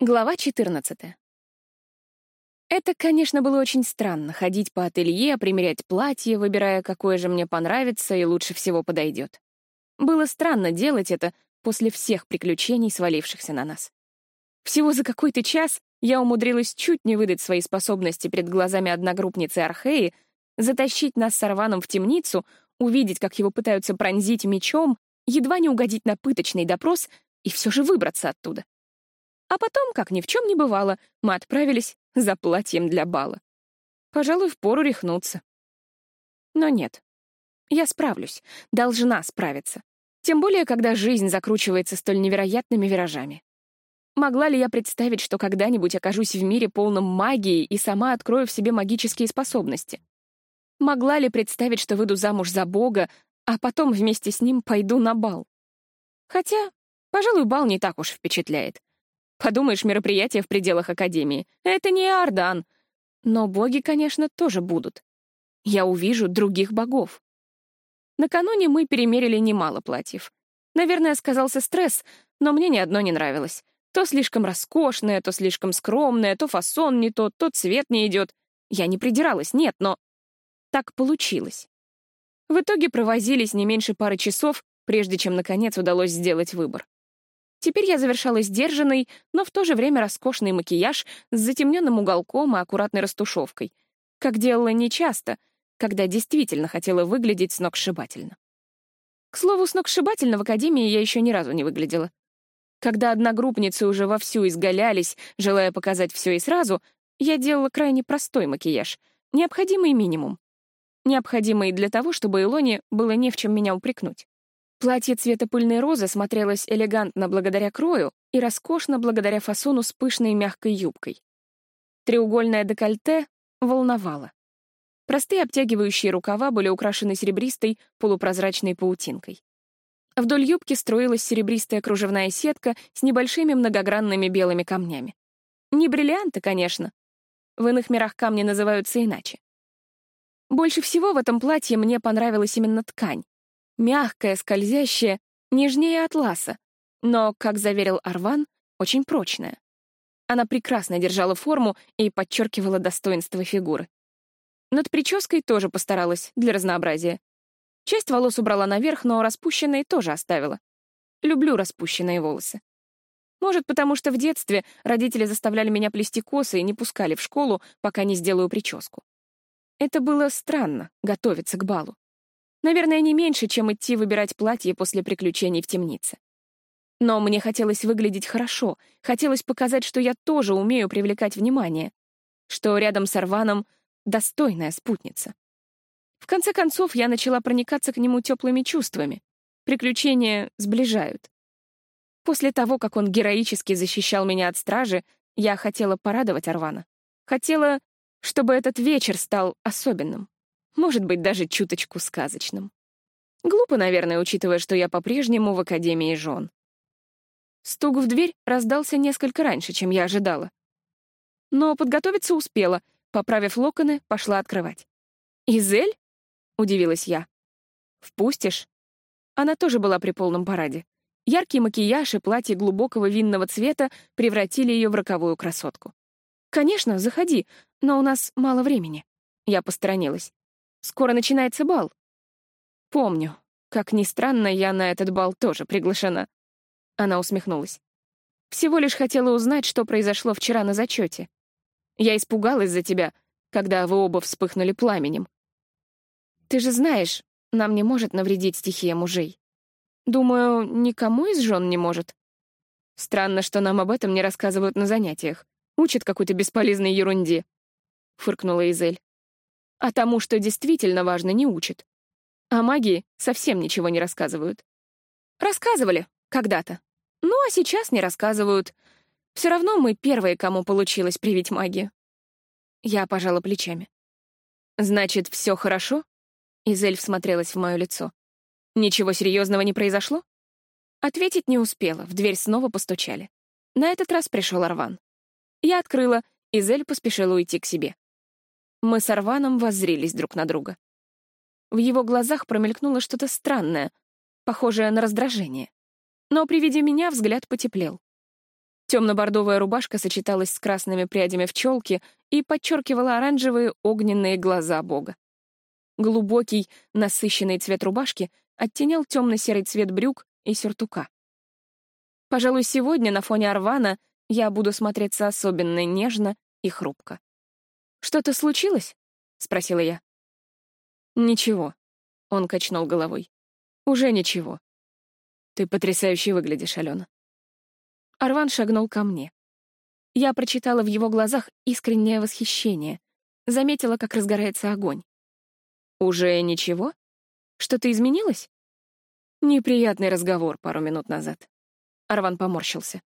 Глава 14. Это, конечно, было очень странно — ходить по ателье, примерять платье, выбирая, какое же мне понравится и лучше всего подойдет. Было странно делать это после всех приключений, свалившихся на нас. Всего за какой-то час я умудрилась чуть не выдать свои способности перед глазами одногруппницы Археи, затащить нас с Арваном в темницу, увидеть, как его пытаются пронзить мечом, едва не угодить на пыточный допрос и все же выбраться оттуда. А потом, как ни в чем не бывало, мы отправились за платьем для бала. Пожалуй, впору рехнуться. Но нет. Я справлюсь, должна справиться. Тем более, когда жизнь закручивается столь невероятными виражами. Могла ли я представить, что когда-нибудь окажусь в мире полном магии и сама открою в себе магические способности? Могла ли представить, что выйду замуж за Бога, а потом вместе с ним пойду на бал? Хотя, пожалуй, бал не так уж впечатляет. Подумаешь, мероприятие в пределах Академии. Это не Иордан. Но боги, конечно, тоже будут. Я увижу других богов. Накануне мы перемерили немало платьев. Наверное, сказался стресс, но мне ни одно не нравилось. То слишком роскошное, то слишком скромное, то фасон не тот, то цвет не идет. Я не придиралась, нет, но так получилось. В итоге провозились не меньше пары часов, прежде чем, наконец, удалось сделать выбор. Теперь я завершала сдержанный, но в то же время роскошный макияж с затемненным уголком и аккуратной растушевкой, как делала нечасто, когда действительно хотела выглядеть сногсшибательно. К слову, сногсшибательно в академии я еще ни разу не выглядела. Когда одногруппницы уже вовсю изгалялись, желая показать все и сразу, я делала крайне простой макияж, необходимый минимум. Необходимый для того, чтобы Илоне было не в чем меня упрекнуть. Платье цвета пыльной розы смотрелось элегантно благодаря крою и роскошно благодаря фасону с пышной мягкой юбкой. Треугольное декольте волновало. Простые обтягивающие рукава были украшены серебристой полупрозрачной паутинкой. Вдоль юбки строилась серебристая кружевная сетка с небольшими многогранными белыми камнями. Не бриллианты, конечно. В иных мирах камни называются иначе. Больше всего в этом платье мне понравилась именно ткань. Мягкая, скользящая, нежнее атласа, но, как заверил Арван, очень прочная. Она прекрасно держала форму и подчеркивала достоинство фигуры. Над прической тоже постаралась, для разнообразия. Часть волос убрала наверх, но распущенные тоже оставила. Люблю распущенные волосы. Может, потому что в детстве родители заставляли меня плести косы и не пускали в школу, пока не сделаю прическу. Это было странно — готовиться к балу. Наверное, не меньше, чем идти выбирать платье после приключений в темнице. Но мне хотелось выглядеть хорошо, хотелось показать, что я тоже умею привлекать внимание, что рядом с Арваном достойная спутница. В конце концов, я начала проникаться к нему теплыми чувствами. Приключения сближают. После того, как он героически защищал меня от стражи, я хотела порадовать Арвана. Хотела, чтобы этот вечер стал особенным. Может быть, даже чуточку сказочным. Глупо, наверное, учитывая, что я по-прежнему в Академии жен. Стук в дверь раздался несколько раньше, чем я ожидала. Но подготовиться успела, поправив локоны, пошла открывать. «Изель?» — удивилась я. «Впустишь?» Она тоже была при полном параде. Яркий макияж и платье глубокого винного цвета превратили ее в роковую красотку. «Конечно, заходи, но у нас мало времени». Я посторонилась. Скоро начинается бал. Помню. Как ни странно, я на этот бал тоже приглашена. Она усмехнулась. Всего лишь хотела узнать, что произошло вчера на зачете. Я испугалась за тебя, когда вы оба вспыхнули пламенем. Ты же знаешь, нам не может навредить стихия мужей. Думаю, никому из жен не может. Странно, что нам об этом не рассказывают на занятиях. Учат какой-то бесполезной ерунде. Фыркнула Изель а тому, что действительно важно, не учат. О магии совсем ничего не рассказывают. Рассказывали когда-то. Ну, а сейчас не рассказывают. Все равно мы первые, кому получилось привить магию. Я пожала плечами. «Значит, все хорошо?» Изель всмотрелась в мое лицо. «Ничего серьезного не произошло?» Ответить не успела, в дверь снова постучали. На этот раз пришел Арван. Я открыла, Изель поспешила уйти к себе. Мы с Арваном воззрились друг на друга. В его глазах промелькнуло что-то странное, похожее на раздражение. Но при виде меня взгляд потеплел. Темно-бордовая рубашка сочеталась с красными прядями в челке и подчеркивала оранжевые огненные глаза бога. Глубокий, насыщенный цвет рубашки оттенял темно-серый цвет брюк и сюртука. Пожалуй, сегодня на фоне Арвана я буду смотреться особенно нежно и хрупко. «Что-то случилось?» — спросила я. «Ничего», — он качнул головой. «Уже ничего. Ты потрясающе выглядишь, Алена». Арван шагнул ко мне. Я прочитала в его глазах искреннее восхищение, заметила, как разгорается огонь. «Уже ничего? Что-то изменилось?» Неприятный разговор пару минут назад. Арван поморщился.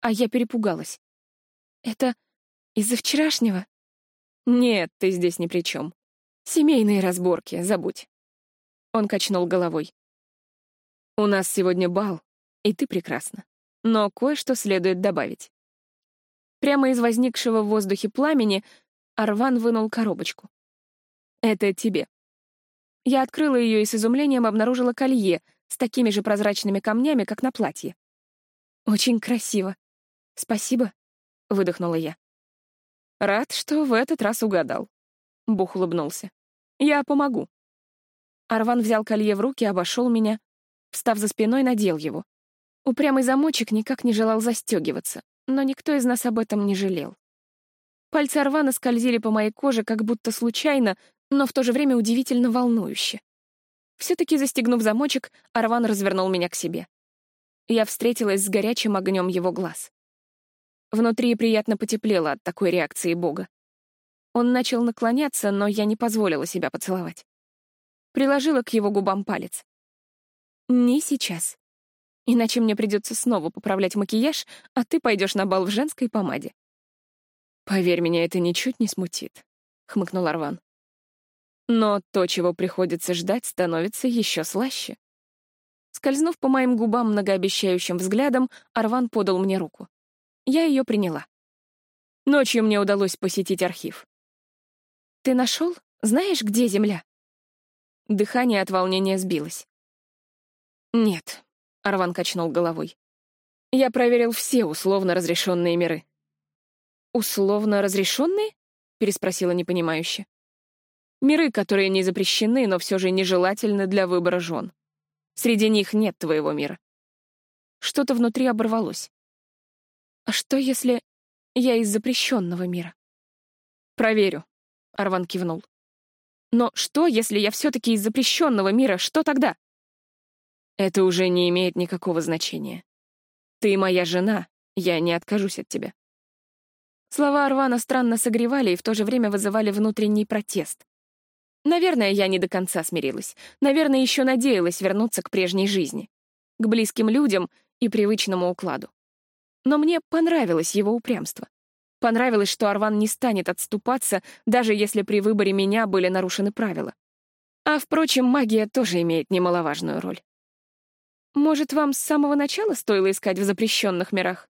А я перепугалась. «Это из-за вчерашнего?» «Нет, ты здесь ни при чем. Семейные разборки, забудь». Он качнул головой. «У нас сегодня бал, и ты прекрасна. Но кое-что следует добавить». Прямо из возникшего в воздухе пламени Арван вынул коробочку. «Это тебе». Я открыла ее и с изумлением обнаружила колье с такими же прозрачными камнями, как на платье. «Очень красиво. Спасибо», — выдохнула я. «Рад, что в этот раз угадал», — Бух улыбнулся. «Я помогу». Арван взял колье в руки, обошел меня, встав за спиной, надел его. Упрямый замочек никак не желал застегиваться, но никто из нас об этом не жалел. Пальцы Арвана скользили по моей коже как будто случайно, но в то же время удивительно волнующе. Все-таки застегнув замочек, Арван развернул меня к себе. Я встретилась с горячим огнем его глаз. Внутри приятно потеплело от такой реакции Бога. Он начал наклоняться, но я не позволила себя поцеловать. Приложила к его губам палец. «Не сейчас. Иначе мне придется снова поправлять макияж, а ты пойдешь на бал в женской помаде». «Поверь, меня это ничуть не смутит», — хмыкнул Арван. «Но то, чего приходится ждать, становится еще слаще». Скользнув по моим губам многообещающим взглядом, Арван подал мне руку. Я ее приняла. Ночью мне удалось посетить архив. «Ты нашел? Знаешь, где Земля?» Дыхание от волнения сбилось. «Нет», — Арван качнул головой. «Я проверил все условно разрешенные миры». «Условно разрешенные?» — переспросила непонимающе. «Миры, которые не запрещены, но все же нежелательны для выбора жен. Среди них нет твоего мира». Что-то внутри оборвалось. А что, если я из запрещенного мира? Проверю, Арван кивнул. Но что, если я все-таки из запрещенного мира? Что тогда? Это уже не имеет никакого значения. Ты моя жена, я не откажусь от тебя. Слова Арвана странно согревали и в то же время вызывали внутренний протест. Наверное, я не до конца смирилась. Наверное, еще надеялась вернуться к прежней жизни, к близким людям и привычному укладу. Но мне понравилось его упрямство. Понравилось, что Арван не станет отступаться, даже если при выборе меня были нарушены правила. А, впрочем, магия тоже имеет немаловажную роль. Может, вам с самого начала стоило искать в запрещенных мирах?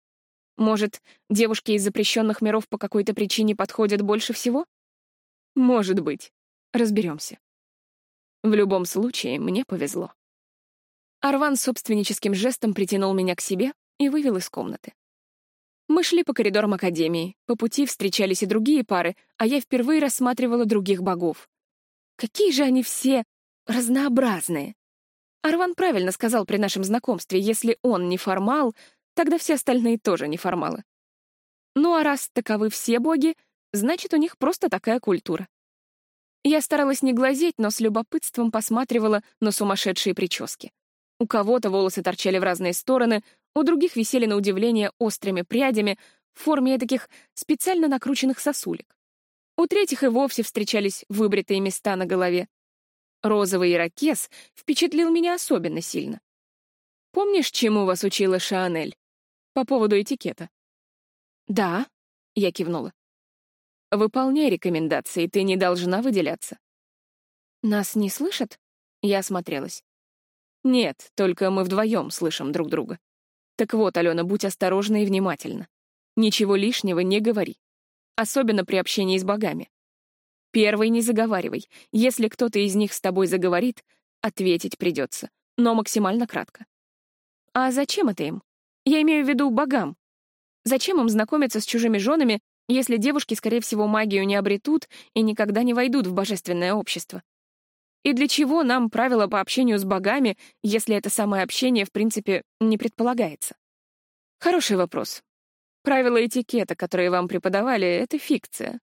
Может, девушки из запрещенных миров по какой-то причине подходят больше всего? Может быть. Разберемся. В любом случае, мне повезло. Арван собственническим жестом притянул меня к себе, и вывел из комнаты. Мы шли по коридорам Академии, по пути встречались и другие пары, а я впервые рассматривала других богов. Какие же они все разнообразные! Арван правильно сказал при нашем знакомстве, если он не формал, тогда все остальные тоже не формалы. Ну а раз таковы все боги, значит, у них просто такая культура. Я старалась не глазеть, но с любопытством посматривала на сумасшедшие прически. У кого-то волосы торчали в разные стороны, у других висели на удивление острыми прядями в форме таких специально накрученных сосулек. У третьих и вовсе встречались выбритые места на голове. Розовый ирокез впечатлил меня особенно сильно. Помнишь, чему вас учила Шанель? По поводу этикета. Да, я кивнула. Выполняй рекомендации, ты не должна выделяться. Нас не слышат? Я осмотрелась. Нет, только мы вдвоем слышим друг друга. Так вот, Алена, будь осторожна и внимательна. Ничего лишнего не говори. Особенно при общении с богами. Первый не заговаривай. Если кто-то из них с тобой заговорит, ответить придется, но максимально кратко. А зачем это им? Я имею в виду богам. Зачем им знакомиться с чужими женами, если девушки, скорее всего, магию не обретут и никогда не войдут в божественное общество? И для чего нам правила по общению с богами, если это самое общение, в принципе, не предполагается? Хороший вопрос. Правила этикета, которые вам преподавали, — это фикция.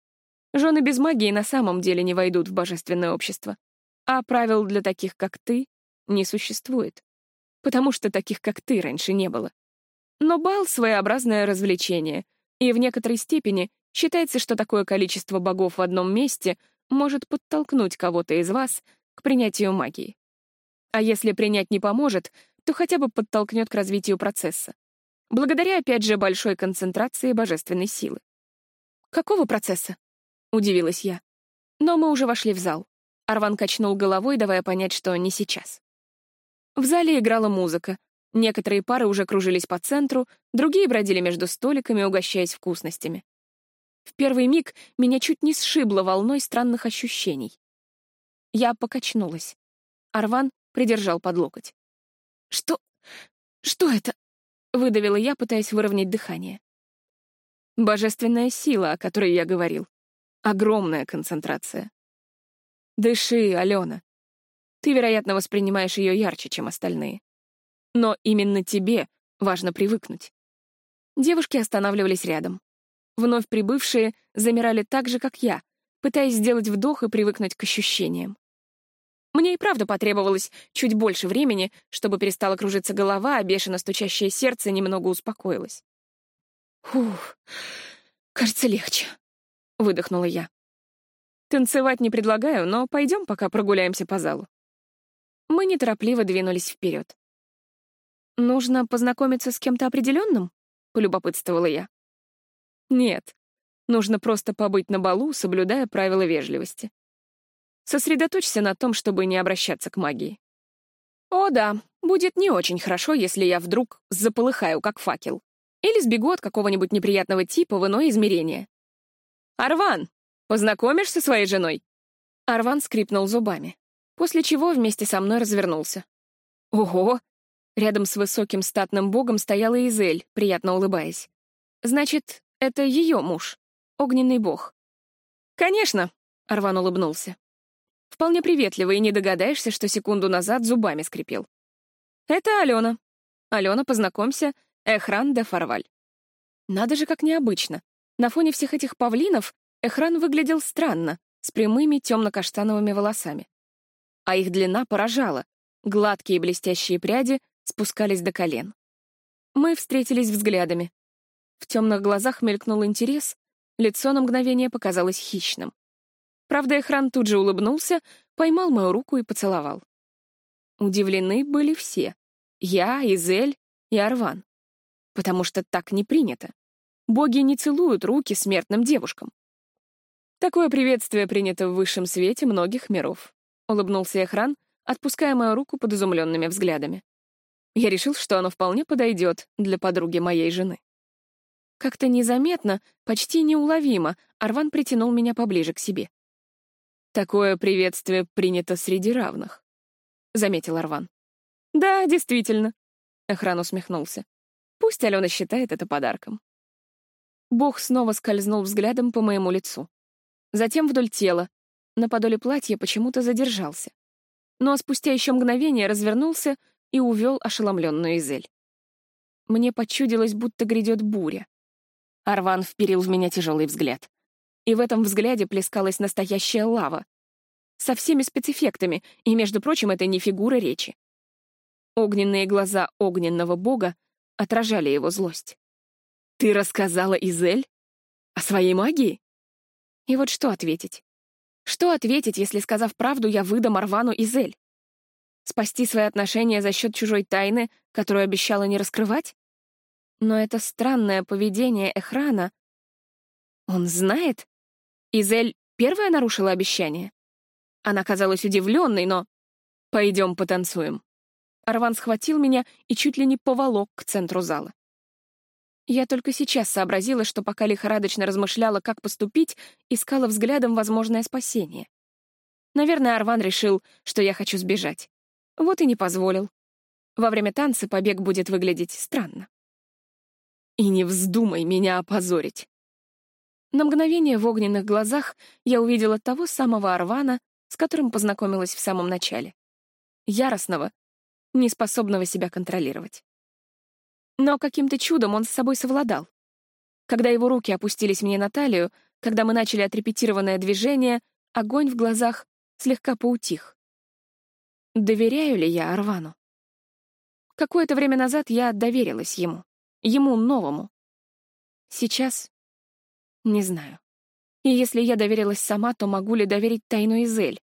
Жены без магии на самом деле не войдут в божественное общество. А правил для таких, как ты, не существует. Потому что таких, как ты, раньше не было. Но бал — своеобразное развлечение, и в некоторой степени считается, что такое количество богов в одном месте может подтолкнуть кого-то из вас к принятию магии. А если принять не поможет, то хотя бы подтолкнет к развитию процесса. Благодаря, опять же, большой концентрации божественной силы. «Какого процесса?» — удивилась я. Но мы уже вошли в зал. Арван качнул головой, давая понять, что не сейчас. В зале играла музыка. Некоторые пары уже кружились по центру, другие бродили между столиками, угощаясь вкусностями. В первый миг меня чуть не сшибло волной странных ощущений. Я покачнулась. Арван придержал под локоть. «Что? Что это?» — выдавила я, пытаясь выровнять дыхание. Божественная сила, о которой я говорил. Огромная концентрация. Дыши, Алена. Ты, вероятно, воспринимаешь ее ярче, чем остальные. Но именно тебе важно привыкнуть. Девушки останавливались рядом. Вновь прибывшие замирали так же, как я, пытаясь сделать вдох и привыкнуть к ощущениям. Мне и правда потребовалось чуть больше времени, чтобы перестала кружиться голова, а бешено стучащее сердце немного успокоилось. «Фух, кажется, легче», — выдохнула я. «Танцевать не предлагаю, но пойдем пока прогуляемся по залу». Мы неторопливо двинулись вперед. «Нужно познакомиться с кем-то определенным?» — полюбопытствовала я. «Нет, нужно просто побыть на балу, соблюдая правила вежливости. Сосредоточься на том, чтобы не обращаться к магии. О да, будет не очень хорошо, если я вдруг заполыхаю, как факел. Или сбегу от какого-нибудь неприятного типа в иное измерение. «Арван, познакомишь со своей женой?» Арван скрипнул зубами, после чего вместе со мной развернулся. «Ого!» Рядом с высоким статным богом стояла Изель, приятно улыбаясь. «Значит, это ее муж, огненный бог». «Конечно!» — Арван улыбнулся. Вполне приветливо, и не догадаешься, что секунду назад зубами скрипел. Это Алена. Алена, познакомься, Эхран де Фарваль. Надо же, как необычно. На фоне всех этих павлинов Эхран выглядел странно, с прямыми темно-каштановыми волосами. А их длина поражала. Гладкие блестящие пряди спускались до колен. Мы встретились взглядами. В темных глазах мелькнул интерес, лицо на мгновение показалось хищным. Правда, Эхран тут же улыбнулся, поймал мою руку и поцеловал. Удивлены были все. Я, Изель и Арван. Потому что так не принято. Боги не целуют руки смертным девушкам. Такое приветствие принято в высшем свете многих миров. Улыбнулся Эхран, отпуская мою руку под изумленными взглядами. Я решил, что оно вполне подойдет для подруги моей жены. Как-то незаметно, почти неуловимо, Арван притянул меня поближе к себе. «Такое приветствие принято среди равных», — заметил Арван. «Да, действительно», — Охран усмехнулся. «Пусть Алена считает это подарком». Бог снова скользнул взглядом по моему лицу. Затем вдоль тела, на подоле платья почему-то задержался. Но спустя еще мгновение развернулся и увел ошеломленную Изель. Мне почудилось, будто грядет буря. Арван вперил в меня тяжелый взгляд и в этом взгляде плескалась настоящая лава. Со всеми спецэффектами, и, между прочим, это не фигура речи. Огненные глаза огненного бога отражали его злость. «Ты рассказала Изель? О своей магии?» И вот что ответить? Что ответить, если, сказав правду, я выдам Арвану Изель? Спасти свои отношения за счет чужой тайны, которую обещала не раскрывать? Но это странное поведение Эхрана. Он знает? Изель первая нарушила обещание. Она казалась удивленной, но... «Пойдем потанцуем». Арван схватил меня и чуть ли не поволок к центру зала. Я только сейчас сообразила, что пока лихорадочно размышляла, как поступить, искала взглядом возможное спасение. Наверное, Арван решил, что я хочу сбежать. Вот и не позволил. Во время танца побег будет выглядеть странно. И не вздумай меня опозорить. На мгновение в огненных глазах я увидела того самого Арвана, с которым познакомилась в самом начале. Яростного, неспособного себя контролировать. Но каким-то чудом он с собой совладал. Когда его руки опустились мне на талию, когда мы начали отрепетированное движение, огонь в глазах слегка поутих. Доверяю ли я Арвану? Какое-то время назад я доверилась ему, ему новому. Сейчас не знаю. И если я доверилась сама, то могу ли доверить тайну Изель?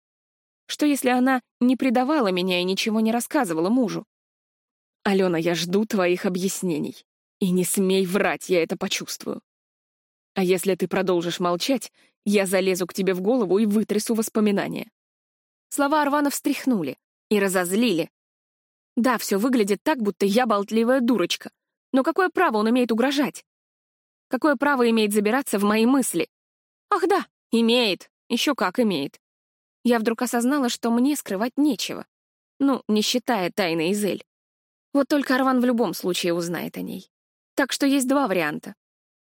Что если она не предавала меня и ничего не рассказывала мужу? Алена, я жду твоих объяснений. И не смей врать, я это почувствую. А если ты продолжишь молчать, я залезу к тебе в голову и вытрясу воспоминания. Слова Арвана встряхнули и разозлили. Да, все выглядит так, будто я болтливая дурочка. Но какое право он имеет угрожать? Какое право имеет забираться в мои мысли? Ах да, имеет. Еще как имеет. Я вдруг осознала, что мне скрывать нечего. Ну, не считая тайны Изель. Вот только Арван в любом случае узнает о ней. Так что есть два варианта.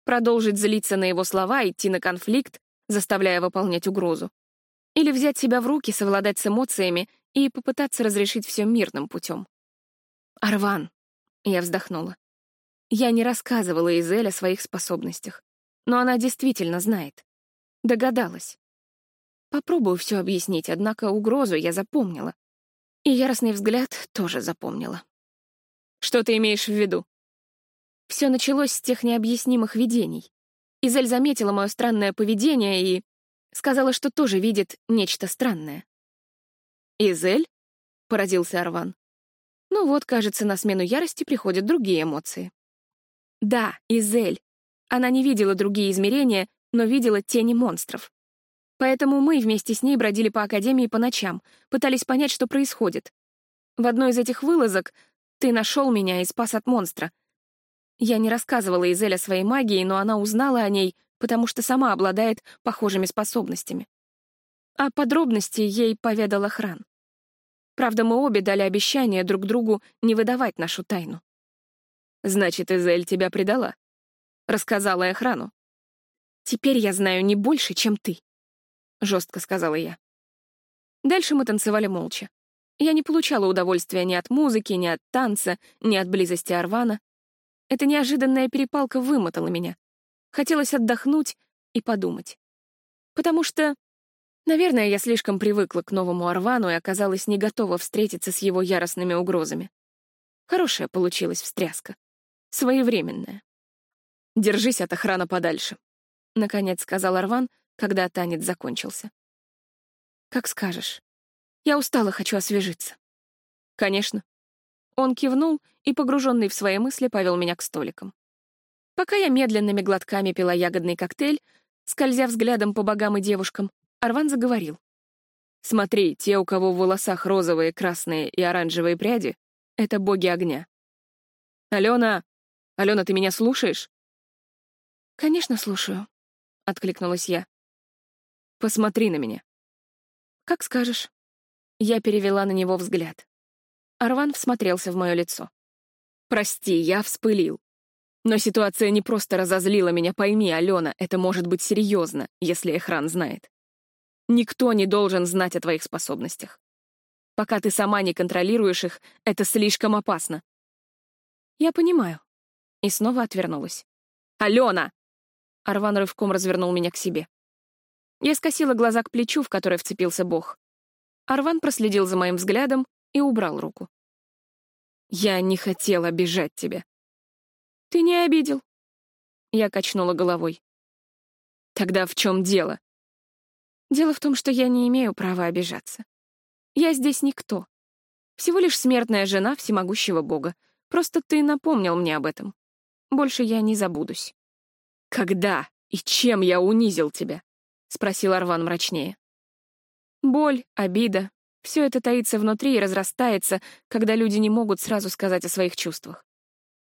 Продолжить злиться на его слова, идти на конфликт, заставляя выполнять угрозу. Или взять себя в руки, совладать с эмоциями и попытаться разрешить все мирным путем. «Арван», — я вздохнула. Я не рассказывала Изель о своих способностях, но она действительно знает. Догадалась. Попробую все объяснить, однако угрозу я запомнила. И яростный взгляд тоже запомнила. Что ты имеешь в виду? Все началось с тех необъяснимых видений. Изель заметила мое странное поведение и сказала, что тоже видит нечто странное. «Изель?» — поразился Арван. Ну вот, кажется, на смену ярости приходят другие эмоции. Да, Изель. Она не видела другие измерения, но видела тени монстров. Поэтому мы вместе с ней бродили по Академии по ночам, пытались понять, что происходит. В одной из этих вылазок ты нашел меня и спас от монстра. Я не рассказывала Изель о своей магии, но она узнала о ней, потому что сама обладает похожими способностями. А подробности ей поведал охран. Правда, мы обе дали обещание друг другу не выдавать нашу тайну. «Значит, Изель тебя предала?» Рассказала и охрану. «Теперь я знаю не больше, чем ты», — жестко сказала я. Дальше мы танцевали молча. Я не получала удовольствия ни от музыки, ни от танца, ни от близости Арвана. Эта неожиданная перепалка вымотала меня. Хотелось отдохнуть и подумать. Потому что, наверное, я слишком привыкла к новому Арвану и оказалась не готова встретиться с его яростными угрозами. Хорошая получилась встряска. Своевременная. «Держись от охраны подальше», — наконец сказал Арван, когда танец закончился. «Как скажешь». Я устала, хочу освежиться. Конечно. Он кивнул и, погруженный в свои мысли, повел меня к столикам. Пока я медленными глотками пила ягодный коктейль, скользя взглядом по богам и девушкам, Арван заговорил. «Смотри, те, у кого в волосах розовые, красные и оранжевые пряди, — это боги огня. Алена! Алена, ты меня слушаешь?» «Конечно, слушаю», — откликнулась я. «Посмотри на меня». «Как скажешь». Я перевела на него взгляд. Арван всмотрелся в мое лицо. «Прости, я вспылил. Но ситуация не просто разозлила меня, пойми, Алена, это может быть серьезно, если Эхран знает. Никто не должен знать о твоих способностях. Пока ты сама не контролируешь их, это слишком опасно». «Я понимаю». И снова отвернулась. «Алена!» Арван рывком развернул меня к себе. Я скосила глаза к плечу, в которое вцепился Бог. Арван проследил за моим взглядом и убрал руку. «Я не хотел обижать тебя». «Ты не обидел». Я качнула головой. «Тогда в чем дело?» «Дело в том, что я не имею права обижаться. Я здесь никто. Всего лишь смертная жена всемогущего бога. Просто ты напомнил мне об этом. Больше я не забудусь». «Когда и чем я унизил тебя?» — спросил Арван мрачнее. Боль, обида — все это таится внутри и разрастается, когда люди не могут сразу сказать о своих чувствах.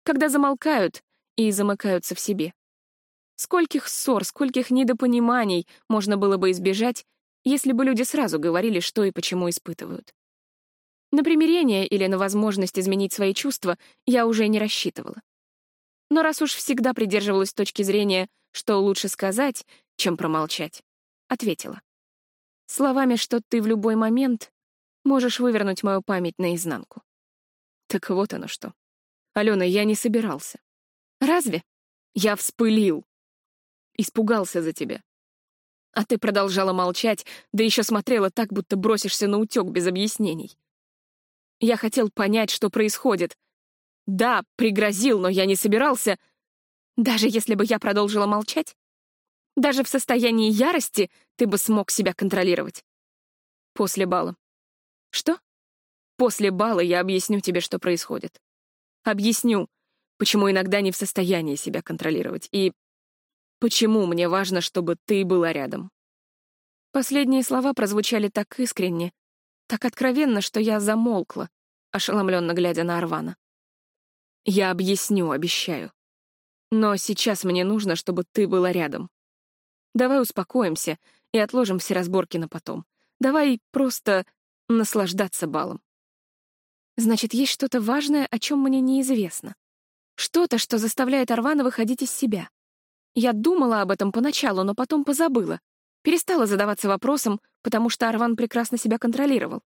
Когда замолкают и замыкаются в себе. Скольких ссор, скольких недопониманий можно было бы избежать, если бы люди сразу говорили, что и почему испытывают. На примирение или на возможность изменить свои чувства я уже не рассчитывала. Но раз уж всегда придерживалась точки зрения, что лучше сказать, чем промолчать, ответила. Словами, что ты в любой момент можешь вывернуть мою память наизнанку. Так вот оно что. Алена, я не собирался. Разве? Я вспылил. Испугался за тебя. А ты продолжала молчать, да еще смотрела так, будто бросишься на утек без объяснений. Я хотел понять, что происходит. Да, пригрозил, но я не собирался. Даже если бы я продолжила молчать? Даже в состоянии ярости ты бы смог себя контролировать. После бала. Что? После бала я объясню тебе, что происходит. Объясню, почему иногда не в состоянии себя контролировать, и почему мне важно, чтобы ты была рядом. Последние слова прозвучали так искренне, так откровенно, что я замолкла, ошеломленно глядя на Арвана. Я объясню, обещаю. Но сейчас мне нужно, чтобы ты была рядом. Давай успокоимся и отложим все разборки на потом. Давай просто наслаждаться балом. Значит, есть что-то важное, о чем мне неизвестно. Что-то, что заставляет Арвана выходить из себя. Я думала об этом поначалу, но потом позабыла. Перестала задаваться вопросом, потому что Арван прекрасно себя контролировал.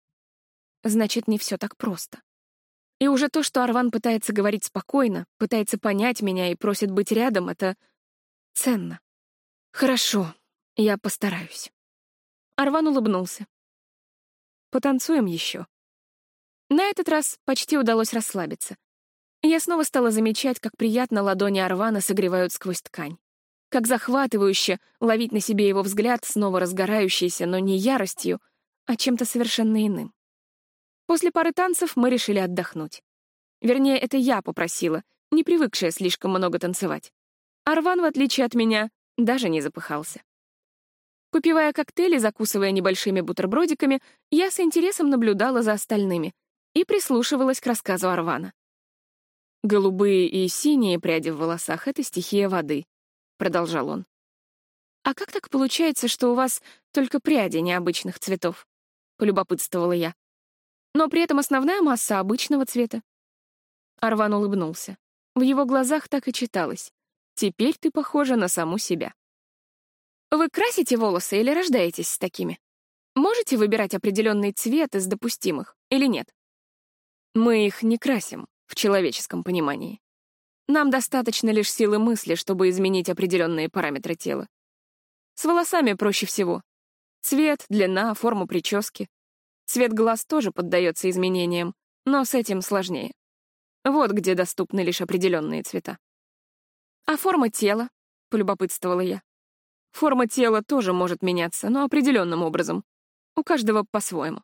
Значит, не все так просто. И уже то, что Арван пытается говорить спокойно, пытается понять меня и просит быть рядом, это ценно. Хорошо, я постараюсь. Арван улыбнулся. Потанцуем еще. На этот раз почти удалось расслабиться. Я снова стала замечать, как приятно ладони Арвана согревают сквозь ткань. Как захватывающе ловить на себе его взгляд, снова разгорающийся, но не яростью, а чем-то совершенно иным. После пары танцев мы решили отдохнуть. Вернее, это я попросила, не привыкшая слишком много танцевать. Арван, в отличие от меня, даже не запыхался. Попивая коктейли, закусывая небольшими бутербродиками, я с интересом наблюдала за остальными и прислушивалась к рассказу Арвана. «Голубые и синие пряди в волосах — это стихия воды», — продолжал он. «А как так получается, что у вас только пряди необычных цветов?» — полюбопытствовала я. «Но при этом основная масса обычного цвета». Арван улыбнулся. В его глазах так и читалось. «Теперь ты похожа на саму себя». Вы красите волосы или рождаетесь с такими? Можете выбирать определенный цвет из допустимых или нет? Мы их не красим в человеческом понимании. Нам достаточно лишь силы мысли, чтобы изменить определенные параметры тела. С волосами проще всего. Цвет, длина, форма прически. Цвет глаз тоже поддается изменениям, но с этим сложнее. Вот где доступны лишь определенные цвета. «А форма тела?» — полюбопытствовала я. Форма тела тоже может меняться, но определенным образом. У каждого по-своему.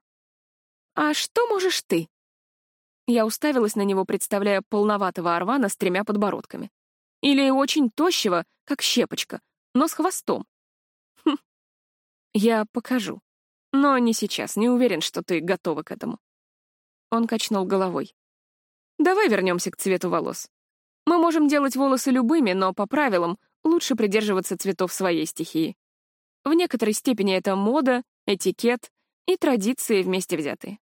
«А что можешь ты?» Я уставилась на него, представляя полноватого Арвана с тремя подбородками. Или очень тощего, как щепочка, но с хвостом. Хм. Я покажу. Но не сейчас, не уверен, что ты готова к этому. Он качнул головой. Давай вернемся к цвету волос. Мы можем делать волосы любыми, но по правилам лучше придерживаться цветов своей стихии. В некоторой степени это мода, этикет и традиции вместе взятые.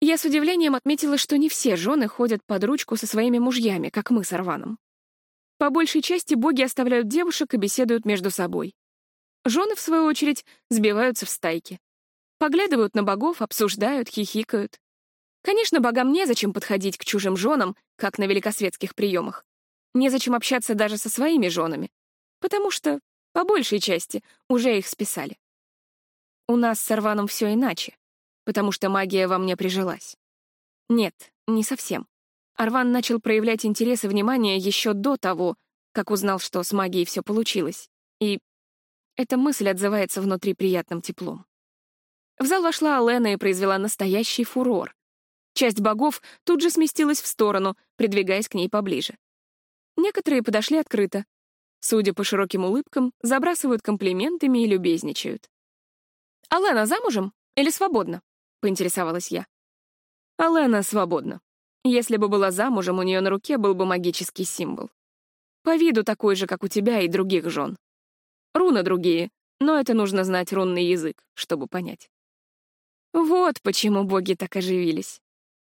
Я с удивлением отметила, что не все жены ходят под ручку со своими мужьями, как мы с Арваном. По большей части боги оставляют девушек и беседуют между собой. Жены, в свою очередь, сбиваются в стайки. Поглядывают на богов, обсуждают, хихикают. Конечно, богам незачем подходить к чужим женам, как на великосветских приемах. Незачем общаться даже со своими женами, потому что, по большей части, уже их списали. У нас с Арваном все иначе, потому что магия во мне прижилась. Нет, не совсем. Арван начал проявлять интерес и внимание еще до того, как узнал, что с магией все получилось. И эта мысль отзывается внутри приятным теплом. В зал вошла Алена и произвела настоящий фурор. Часть богов тут же сместилась в сторону, придвигаясь к ней поближе. Некоторые подошли открыто. Судя по широким улыбкам, забрасывают комплиментами и любезничают. «Алена замужем или свободна?» — поинтересовалась я. «Алена свободна. Если бы была замужем, у нее на руке был бы магический символ. По виду такой же, как у тебя и других жен. Руны другие, но это нужно знать рунный язык, чтобы понять. Вот почему боги так оживились.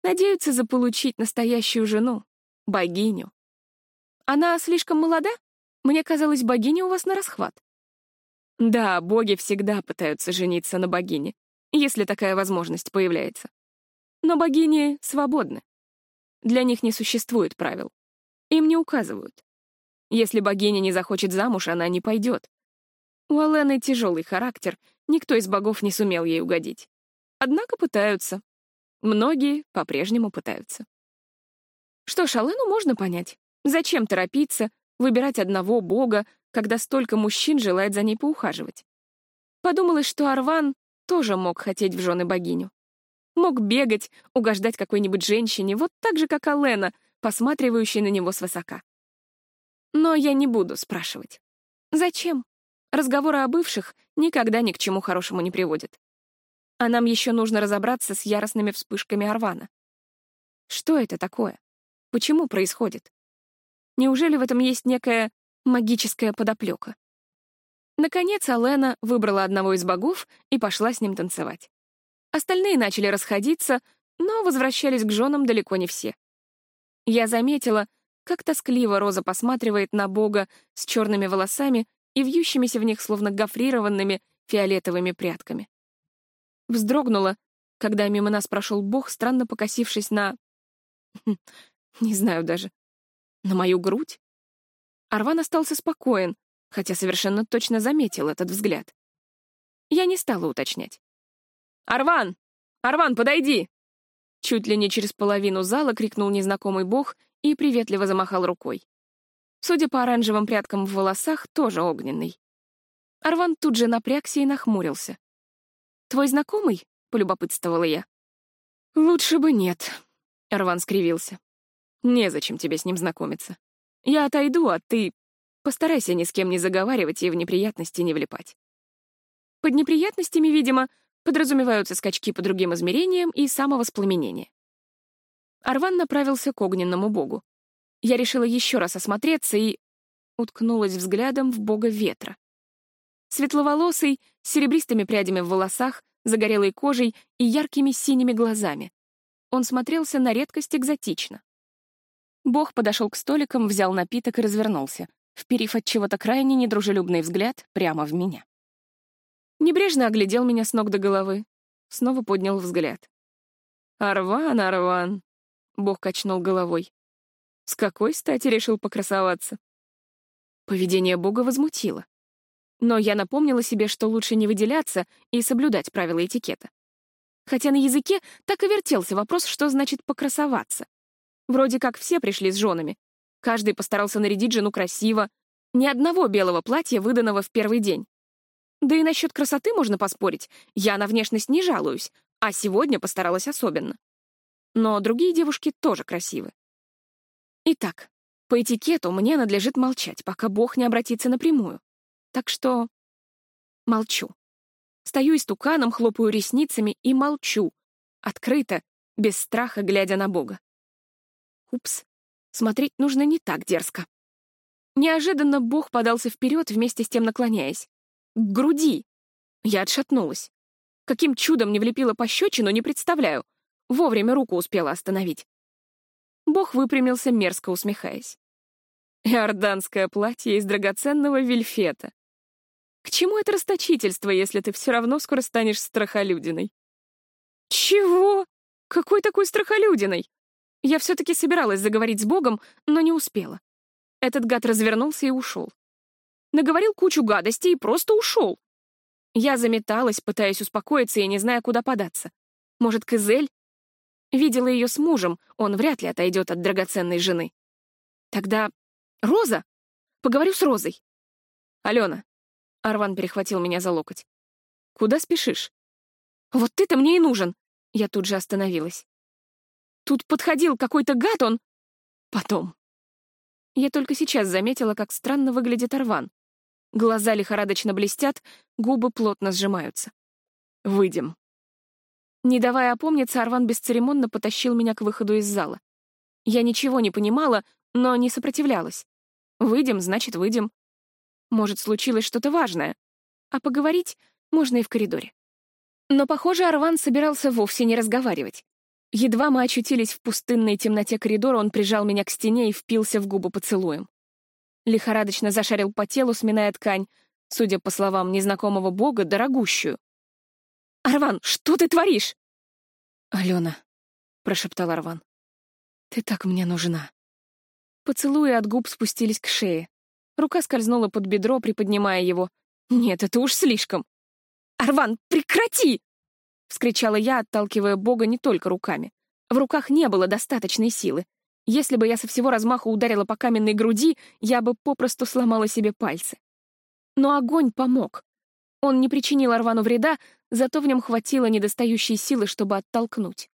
Надеются заполучить настоящую жену, богиню. Она слишком молода? Мне казалось, богиня у вас на расхват. Да, боги всегда пытаются жениться на богине, если такая возможность появляется. Но богини свободны. Для них не существует правил. Им не указывают. Если богиня не захочет замуж, она не пойдет. У Алены тяжелый характер, никто из богов не сумел ей угодить. Однако пытаются. Многие по-прежнему пытаются. Что ж, Алену можно понять. Зачем торопиться, выбирать одного бога, когда столько мужчин желает за ней поухаживать? Подумалось, что Арван тоже мог хотеть в жены богиню. Мог бегать, угождать какой-нибудь женщине, вот так же, как Алена, посматривающей на него свысока. Но я не буду спрашивать. Зачем? Разговоры о бывших никогда ни к чему хорошему не приводят. А нам еще нужно разобраться с яростными вспышками Арвана. Что это такое? Почему происходит? Неужели в этом есть некая магическая подоплека? Наконец Алена выбрала одного из богов и пошла с ним танцевать. Остальные начали расходиться, но возвращались к женам далеко не все. Я заметила, как тоскливо Роза посматривает на бога с черными волосами и вьющимися в них словно гофрированными фиолетовыми прядками. Вздрогнула, когда мимо нас прошел бог, странно покосившись на... Не знаю даже. На мою грудь? Арван остался спокоен, хотя совершенно точно заметил этот взгляд. Я не стала уточнять. «Арван! Арван, подойди!» Чуть ли не через половину зала крикнул незнакомый бог и приветливо замахал рукой. Судя по оранжевым прядкам в волосах, тоже огненный. Арван тут же напрягся и нахмурился. «Твой знакомый?» — полюбопытствовала я. «Лучше бы нет», — Арван скривился. Незачем тебе с ним знакомиться. Я отойду, а ты постарайся ни с кем не заговаривать и в неприятности не влипать. Под неприятностями, видимо, подразумеваются скачки по другим измерениям и самовоспламенение. Арван направился к огненному богу. Я решила еще раз осмотреться и уткнулась взглядом в бога ветра. Светловолосый, с серебристыми прядями в волосах, загорелой кожей и яркими синими глазами. Он смотрелся на редкость экзотично. Бог подошел к столикам, взял напиток и развернулся, вперив от чего-то крайне недружелюбный взгляд прямо в меня. Небрежно оглядел меня с ног до головы, снова поднял взгляд. «Арван, Арван!» — Бог качнул головой. «С какой стати решил покрасоваться?» Поведение Бога возмутило. Но я напомнила себе, что лучше не выделяться и соблюдать правила этикета. Хотя на языке так и вертелся вопрос, что значит «покрасоваться». Вроде как все пришли с женами. Каждый постарался нарядить жену красиво. Ни одного белого платья, выданного в первый день. Да и насчет красоты можно поспорить. Я на внешность не жалуюсь, а сегодня постаралась особенно. Но другие девушки тоже красивы. Итак, по этикету мне надлежит молчать, пока Бог не обратится напрямую. Так что молчу. Стою истуканом, хлопаю ресницами и молчу, открыто, без страха, глядя на Бога. Упс, смотреть нужно не так дерзко. Неожиданно Бог подался вперед, вместе с тем наклоняясь. К груди. Я отшатнулась. Каким чудом не влепила пощечину, не представляю. Вовремя руку успела остановить. Бог выпрямился, мерзко усмехаясь. Иорданское платье из драгоценного вельфета. К чему это расточительство, если ты все равно скоро станешь страхолюдиной? Чего? Какой такой страхолюдиной? Я все-таки собиралась заговорить с Богом, но не успела. Этот гад развернулся и ушел. Наговорил кучу гадостей и просто ушел. Я заметалась, пытаясь успокоиться и не зная, куда податься. Может, Кызель? Видела ее с мужем, он вряд ли отойдет от драгоценной жены. Тогда Роза? Поговорю с Розой. Алена. Арван перехватил меня за локоть. Куда спешишь? Вот ты-то мне и нужен. Я тут же остановилась. Тут подходил какой-то гад, он... Потом. Я только сейчас заметила, как странно выглядит Арван. Глаза лихорадочно блестят, губы плотно сжимаются. «Выйдем». Не давая опомниться, Арван бесцеремонно потащил меня к выходу из зала. Я ничего не понимала, но не сопротивлялась. Выйдем, значит, выйдем. Может, случилось что-то важное. А поговорить можно и в коридоре. Но, похоже, Арван собирался вовсе не разговаривать. Едва мы очутились в пустынной темноте коридора, он прижал меня к стене и впился в губы поцелуем. Лихорадочно зашарил по телу, сминая ткань, судя по словам незнакомого бога, дорогущую. «Арван, что ты творишь?» «Алена», — прошептал Арван, — «ты так мне нужна». Поцелуи от губ спустились к шее. Рука скользнула под бедро, приподнимая его. «Нет, это уж слишком!» «Арван, прекрати!» — вскричала я, отталкивая Бога не только руками. В руках не было достаточной силы. Если бы я со всего размаха ударила по каменной груди, я бы попросту сломала себе пальцы. Но огонь помог. Он не причинил Арвану вреда, зато в нем хватило недостающей силы, чтобы оттолкнуть.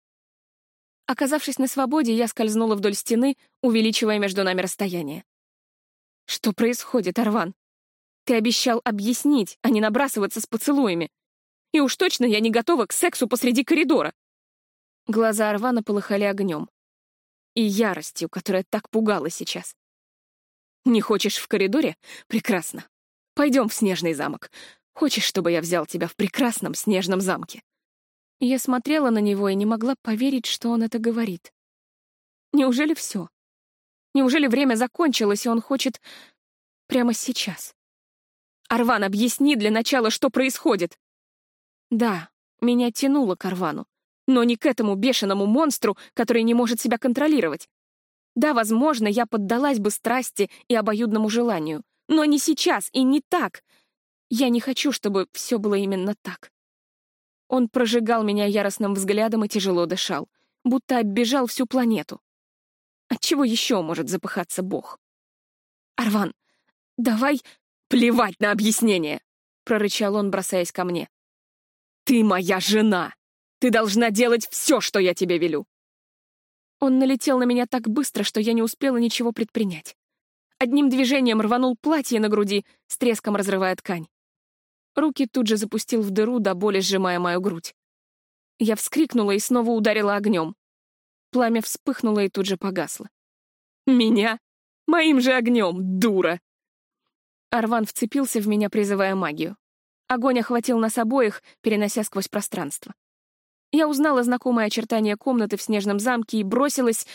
Оказавшись на свободе, я скользнула вдоль стены, увеличивая между нами расстояние. «Что происходит, Арван? Ты обещал объяснить, а не набрасываться с поцелуями. И уж точно я не готова к сексу посреди коридора». Глаза Арвана полыхали огнем. И яростью, которая так пугала сейчас. «Не хочешь в коридоре? Прекрасно. Пойдем в снежный замок. Хочешь, чтобы я взял тебя в прекрасном снежном замке?» Я смотрела на него и не могла поверить, что он это говорит. Неужели все? Неужели время закончилось, и он хочет прямо сейчас? Арван, объясни для начала, что происходит. Да, меня тянуло к Арвану, но не к этому бешеному монстру, который не может себя контролировать. Да, возможно, я поддалась бы страсти и обоюдному желанию, но не сейчас и не так. Я не хочу, чтобы все было именно так. Он прожигал меня яростным взглядом и тяжело дышал, будто оббежал всю планету. Отчего еще может запыхаться Бог? «Арван, давай плевать на объяснение!» — прорычал он, бросаясь ко мне. «Ты моя жена! Ты должна делать все, что я тебе велю!» Он налетел на меня так быстро, что я не успела ничего предпринять. Одним движением рванул платье на груди, с треском разрывая ткань. Руки тут же запустил в дыру, до боли сжимая мою грудь. Я вскрикнула и снова ударила огнем. Пламя вспыхнуло и тут же погасло. «Меня? Моим же огнем, дура!» Арван вцепился в меня, призывая магию. Огонь охватил нас обоих, перенося сквозь пространство. Я узнала знакомое очертание комнаты в снежном замке и бросилась...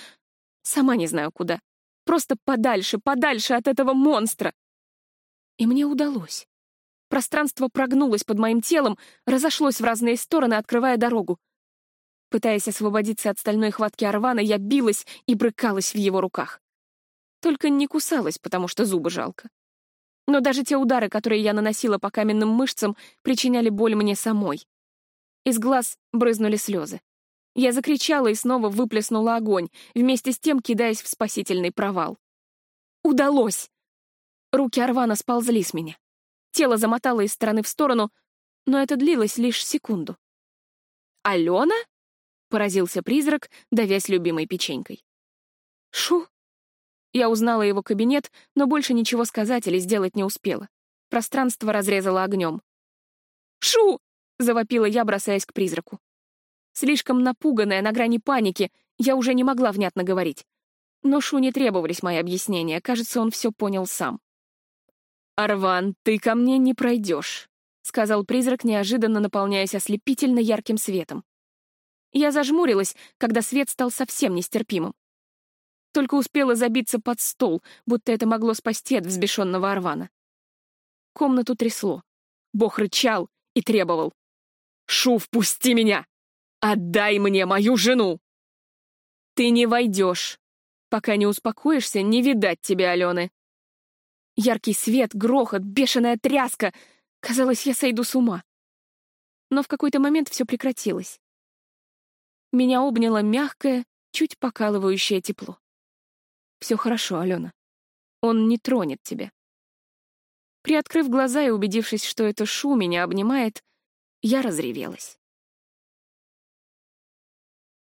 Сама не знаю куда. Просто подальше, подальше от этого монстра. И мне удалось. Пространство прогнулось под моим телом, разошлось в разные стороны, открывая дорогу. Пытаясь освободиться от стальной хватки Арвана, я билась и брыкалась в его руках. Только не кусалась, потому что зубы жалко. Но даже те удары, которые я наносила по каменным мышцам, причиняли боль мне самой. Из глаз брызнули слезы. Я закричала и снова выплеснула огонь, вместе с тем кидаясь в спасительный провал. Удалось! Руки Арвана сползли с меня. Тело замотало из стороны в сторону, но это длилось лишь секунду. «Алена?» — поразился призрак, давясь любимой печенькой. «Шу?» Я узнала его кабинет, но больше ничего сказать или сделать не успела. Пространство разрезало огнем. «Шу!» — завопила я, бросаясь к призраку. Слишком напуганная, на грани паники, я уже не могла внятно говорить. Но Шу не требовались мои объяснения, кажется, он все понял сам. «Арван, ты ко мне не пройдешь», — сказал призрак, неожиданно наполняясь ослепительно ярким светом. Я зажмурилась, когда свет стал совсем нестерпимым. Только успела забиться под стол, будто это могло спасти от взбешенного Арвана. Комнату трясло. Бог рычал и требовал. «Шу, впусти меня! Отдай мне мою жену!» «Ты не войдешь. Пока не успокоишься, не видать тебе, Алены». Яркий свет, грохот, бешеная тряска. Казалось, я сойду с ума. Но в какой-то момент все прекратилось. Меня обняло мягкое, чуть покалывающее тепло. Все хорошо, Алена. Он не тронет тебя. Приоткрыв глаза и убедившись, что это Шу меня обнимает, я разревелась.